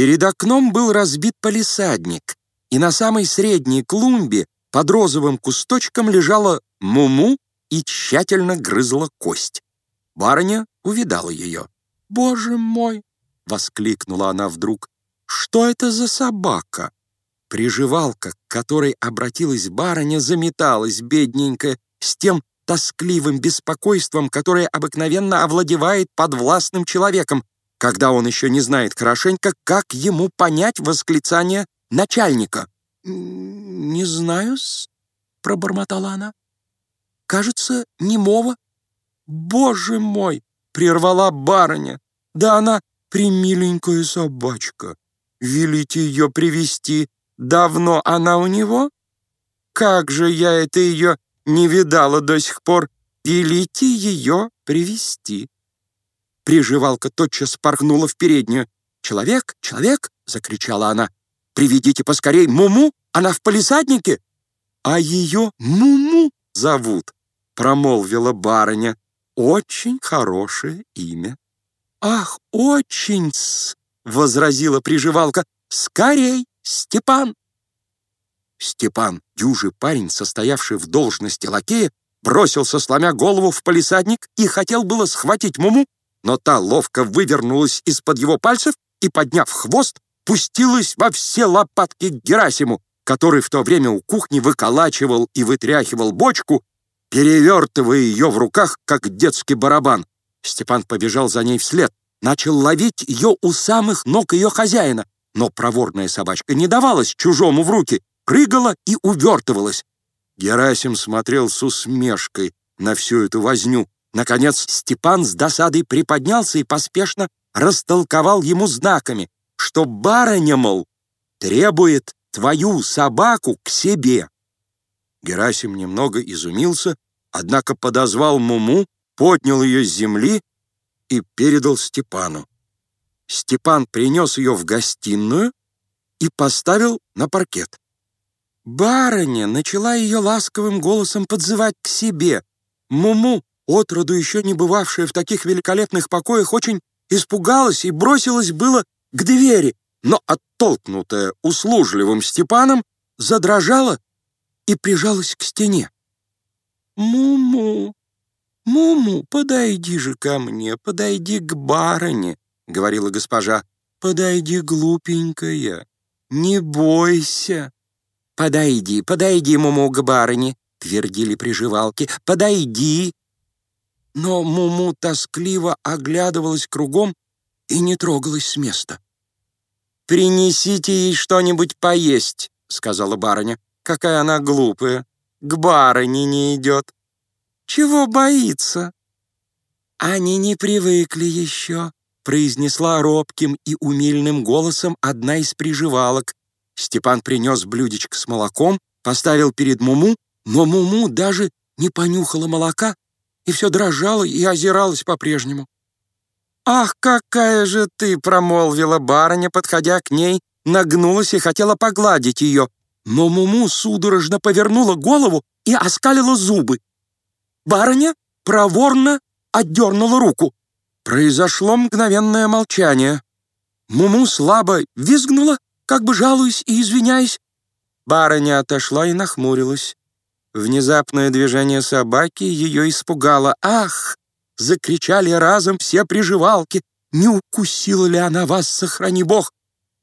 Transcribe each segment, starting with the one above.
Перед окном был разбит палисадник, и на самой средней клумбе под розовым кусточком лежала Муму и тщательно грызла кость. Барыня увидала ее. «Боже мой!» — воскликнула она вдруг. «Что это за собака?» Приживалка, к которой обратилась барыня, заметалась, бедненькая, с тем тоскливым беспокойством, которое обыкновенно овладевает подвластным человеком, когда он еще не знает хорошенько, как ему понять восклицание начальника. «Не знаю-с», — пробормотала она. «Кажется, немого». «Боже мой!» — прервала барыня. «Да она примиленькая собачка. Велите ее привести Давно она у него? Как же я это ее не видала до сих пор. Велите ее привести. Приживалка тотчас порхнула в переднюю. «Человек, человек!» — закричала она. «Приведите поскорей Муму, она в палисаднике!» «А ее Муму зовут», — промолвила барыня. «Очень хорошее имя». «Ах, очень-с!» — возразила приживалка. «Скорей!» Степан!» Степан, дюжий парень, состоявший в должности лакея, бросился, сломя голову в палисадник и хотел было схватить Муму, но та ловко вывернулась из-под его пальцев и, подняв хвост, пустилась во все лопатки к Герасиму, который в то время у кухни выколачивал и вытряхивал бочку, перевертывая ее в руках, как детский барабан. Степан побежал за ней вслед, начал ловить ее у самых ног ее хозяина, но проворная собачка не давалась чужому в руки, прыгала и увертывалась. Герасим смотрел с усмешкой на всю эту возню. Наконец Степан с досадой приподнялся и поспешно растолковал ему знаками, что барыня, мол, требует твою собаку к себе. Герасим немного изумился, однако подозвал Муму, поднял ее с земли и передал Степану. Степан принес ее в гостиную и поставил на паркет. Барыня начала ее ласковым голосом подзывать к себе. Муму, отроду еще не бывавшая в таких великолепных покоях, очень испугалась и бросилась было к двери, но, оттолкнутая услужливым Степаном, задрожала и прижалась к стене. «Муму, Муму, подойди же ко мне, подойди к барыне», — говорила госпожа. «Подойди, глупенькая, не бойся». «Подойди, подойди, Муму, к барыне», — твердили приживалки. «Подойди». Но Муму тоскливо оглядывалась кругом и не трогалась с места. «Принесите ей что-нибудь поесть», — сказала барыня. «Какая она глупая. К барыне не идет». «Чего боится?» «Они не привыкли еще», произнесла робким и умильным голосом одна из приживалок. Степан принес блюдечко с молоком, поставил перед Муму, но Муму даже не понюхала молока и все дрожала и озиралась по-прежнему. «Ах, какая же ты!» — промолвила барыня, подходя к ней, нагнулась и хотела погладить ее, но Муму судорожно повернула голову и оскалила зубы. Барыня проворно отдернула руку. Произошло мгновенное молчание. Муму слабо визгнула, как бы жалуясь и извиняясь. Барыня отошла и нахмурилась. Внезапное движение собаки ее испугало. «Ах!» — закричали разом все приживалки. «Не укусила ли она вас, сохрани бог?»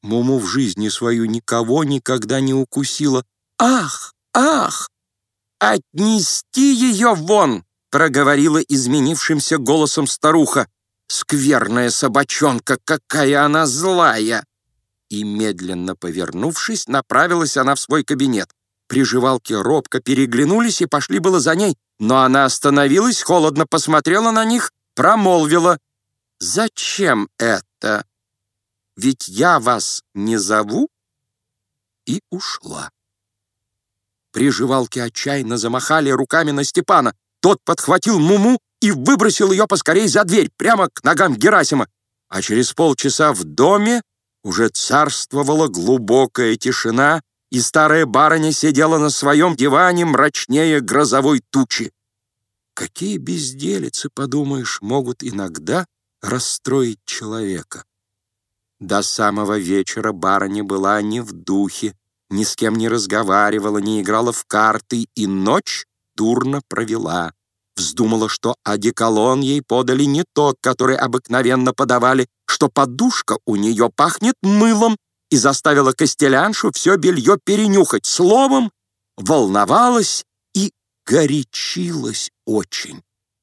Муму в жизни свою никого никогда не укусила. «Ах! Ах! Отнести ее вон!» — проговорила изменившимся голосом старуха. Скверная собачонка, какая она злая!» И, медленно повернувшись, направилась она в свой кабинет. Приживалки робко переглянулись и пошли было за ней, но она остановилась, холодно посмотрела на них, промолвила. «Зачем это? Ведь я вас не зову?» И ушла. Приживалки отчаянно замахали руками на Степана. Тот подхватил Муму и выбросил ее поскорей за дверь, прямо к ногам Герасима. А через полчаса в доме уже царствовала глубокая тишина, и старая барыня сидела на своем диване мрачнее грозовой тучи. Какие безделицы, подумаешь, могут иногда расстроить человека? До самого вечера барыня была не в духе, ни с кем не разговаривала, не играла в карты и ночь дурно провела. Вздумала, что одеколон ей подали не тот, который обыкновенно подавали, что подушка у нее пахнет мылом, и заставила Костеляншу все белье перенюхать. Словом, волновалась и горячилась очень.